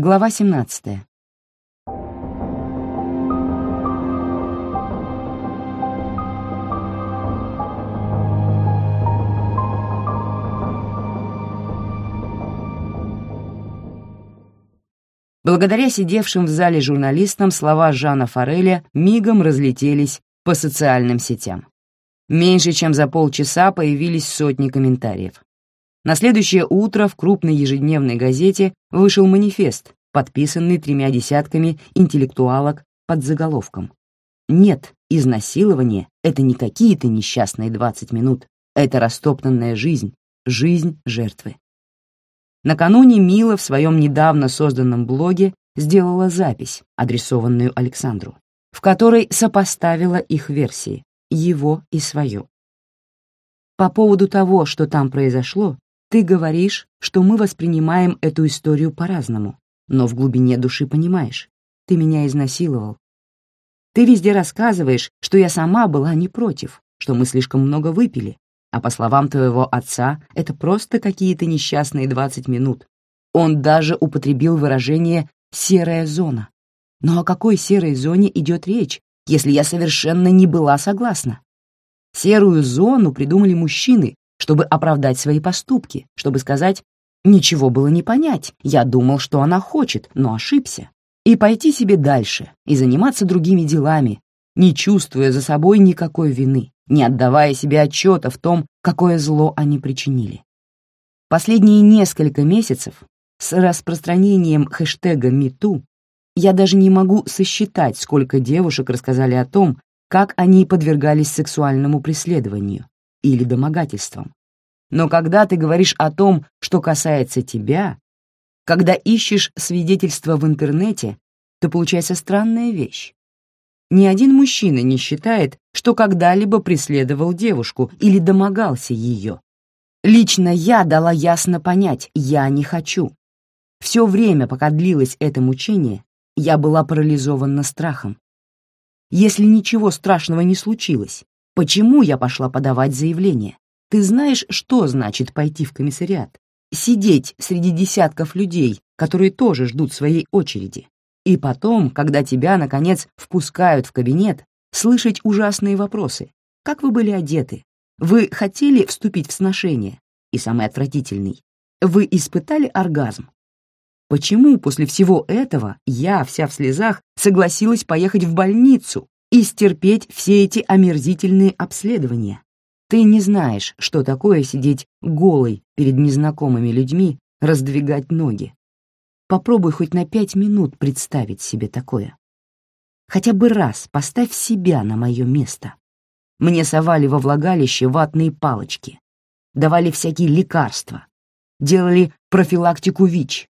Глава 17. Благодаря сидевшим в зале журналистам слова Жана Фореля мигом разлетелись по социальным сетям. Меньше чем за полчаса появились сотни комментариев. На следующее утро в крупной ежедневной газете вышел манифест, подписанный тремя десятками интеллектуалок под заголовком «Нет, изнасилование — это не какие-то несчастные 20 минут, это растоптанная жизнь, жизнь жертвы». Накануне Мила в своем недавно созданном блоге сделала запись, адресованную Александру, в которой сопоставила их версии, его и свою. По поводу того, что там произошло, ты говоришь, что мы воспринимаем эту историю по-разному, но в глубине души понимаешь, ты меня изнасиловал. Ты везде рассказываешь, что я сама была не против, что мы слишком много выпили, а по словам твоего отца, это просто какие-то несчастные 20 минут. Он даже употребил выражение «серая зона». Но о какой серой зоне идет речь, если я совершенно не была согласна? Серую зону придумали мужчины, чтобы оправдать свои поступки, чтобы сказать «ничего было не понять, я думал, что она хочет, но ошибся», и пойти себе дальше и заниматься другими делами, не чувствуя за собой никакой вины не отдавая себе отчета в том, какое зло они причинили. Последние несколько месяцев с распространением хэштега #MeToo я даже не могу сосчитать, сколько девушек рассказали о том, как они подвергались сексуальному преследованию или домогательствам. Но когда ты говоришь о том, что касается тебя, когда ищешь свидетельства в интернете, то получается странная вещь. Ни один мужчина не считает, что когда-либо преследовал девушку или домогался ее. Лично я дала ясно понять, я не хочу. Все время, пока длилось это мучение, я была парализована страхом. Если ничего страшного не случилось, почему я пошла подавать заявление? Ты знаешь, что значит пойти в комиссариат? Сидеть среди десятков людей, которые тоже ждут своей очереди. И потом, когда тебя, наконец, впускают в кабинет, слышать ужасные вопросы. Как вы были одеты? Вы хотели вступить в сношение? И самый отвратительный. Вы испытали оргазм? Почему после всего этого я, вся в слезах, согласилась поехать в больницу и стерпеть все эти омерзительные обследования? Ты не знаешь, что такое сидеть голой перед незнакомыми людьми, раздвигать ноги, Попробуй хоть на пять минут представить себе такое. Хотя бы раз поставь себя на мое место. Мне совали во влагалище ватные палочки, давали всякие лекарства, делали профилактику ВИЧ,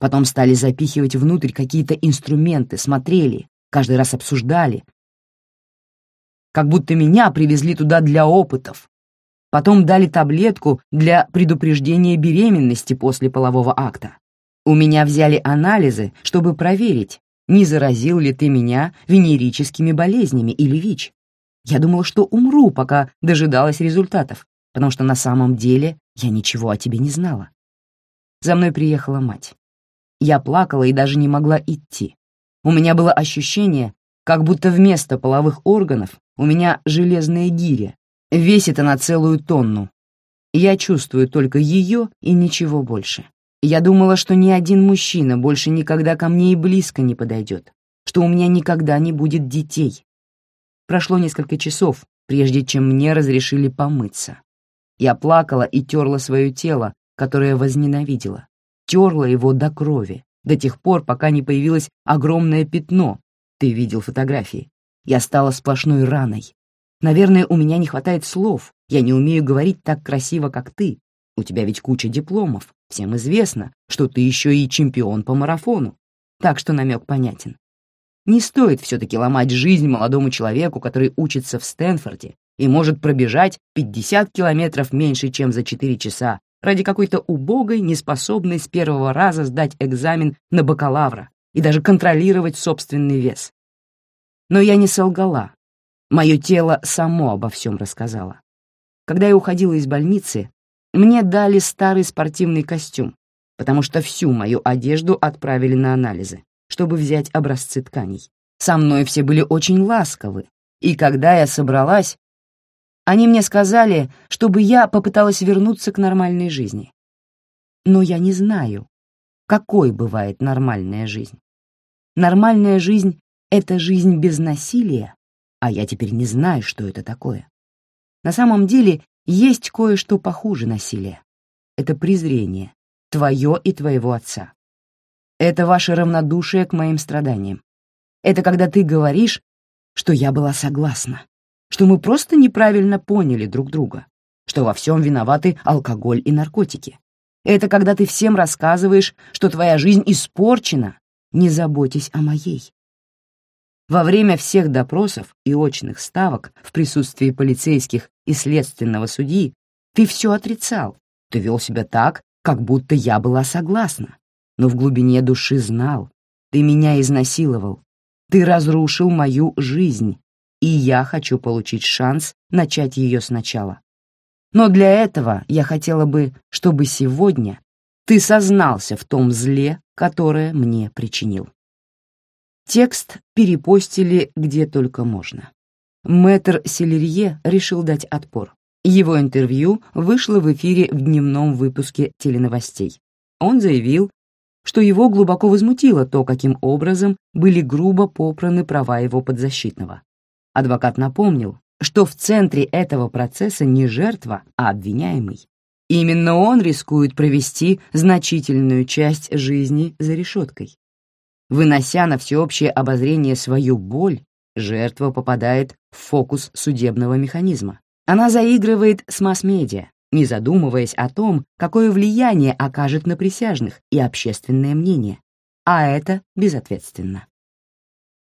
потом стали запихивать внутрь какие-то инструменты, смотрели, каждый раз обсуждали, как будто меня привезли туда для опытов. Потом дали таблетку для предупреждения беременности после полового акта. У меня взяли анализы, чтобы проверить, не заразил ли ты меня венерическими болезнями или ВИЧ. Я думала, что умру, пока дожидалась результатов, потому что на самом деле я ничего о тебе не знала. За мной приехала мать. Я плакала и даже не могла идти. У меня было ощущение, как будто вместо половых органов у меня железная гиря. Весит она целую тонну. Я чувствую только ее и ничего больше. Я думала, что ни один мужчина больше никогда ко мне и близко не подойдет, что у меня никогда не будет детей. Прошло несколько часов, прежде чем мне разрешили помыться. Я плакала и терла свое тело, которое возненавидела. Терла его до крови, до тех пор, пока не появилось огромное пятно. Ты видел фотографии. Я стала сплошной раной. Наверное, у меня не хватает слов. Я не умею говорить так красиво, как ты. У тебя ведь куча дипломов. Всем известно, что ты еще и чемпион по марафону, так что намек понятен. Не стоит все-таки ломать жизнь молодому человеку, который учится в Стэнфорде и может пробежать 50 километров меньше, чем за 4 часа, ради какой-то убогой, неспособной с первого раза сдать экзамен на бакалавра и даже контролировать собственный вес. Но я не солгала. Мое тело само обо всем рассказало. Когда я уходила из больницы, мне дали старый спортивный костюм, потому что всю мою одежду отправили на анализы, чтобы взять образцы тканей. Со мной все были очень ласковы, и когда я собралась, они мне сказали, чтобы я попыталась вернуться к нормальной жизни. Но я не знаю, какой бывает нормальная жизнь. Нормальная жизнь — это жизнь без насилия, а я теперь не знаю, что это такое. На самом деле есть кое-что похуже насилия. Это презрение, твое и твоего отца. Это ваше равнодушие к моим страданиям. Это когда ты говоришь, что я была согласна, что мы просто неправильно поняли друг друга, что во всем виноваты алкоголь и наркотики. Это когда ты всем рассказываешь, что твоя жизнь испорчена, не заботясь о моей. Во время всех допросов и очных ставок в присутствии полицейских и следственного судьи ты все отрицал. Ты вел себя так, как будто я была согласна. Но в глубине души знал. Ты меня изнасиловал. Ты разрушил мою жизнь. И я хочу получить шанс начать ее сначала. Но для этого я хотела бы, чтобы сегодня ты сознался в том зле, которое мне причинил. Текст перепостили где только можно. Мэтр Селерье решил дать отпор. Его интервью вышло в эфире в дневном выпуске теленовостей. Он заявил, что его глубоко возмутило то, каким образом были грубо попраны права его подзащитного. Адвокат напомнил, что в центре этого процесса не жертва, а обвиняемый. Именно он рискует провести значительную часть жизни за решеткой. Вынося на всеобщее обозрение свою боль, жертва попадает в фокус судебного механизма. Она заигрывает с масс-медиа, не задумываясь о том, какое влияние окажет на присяжных и общественное мнение. А это безответственно.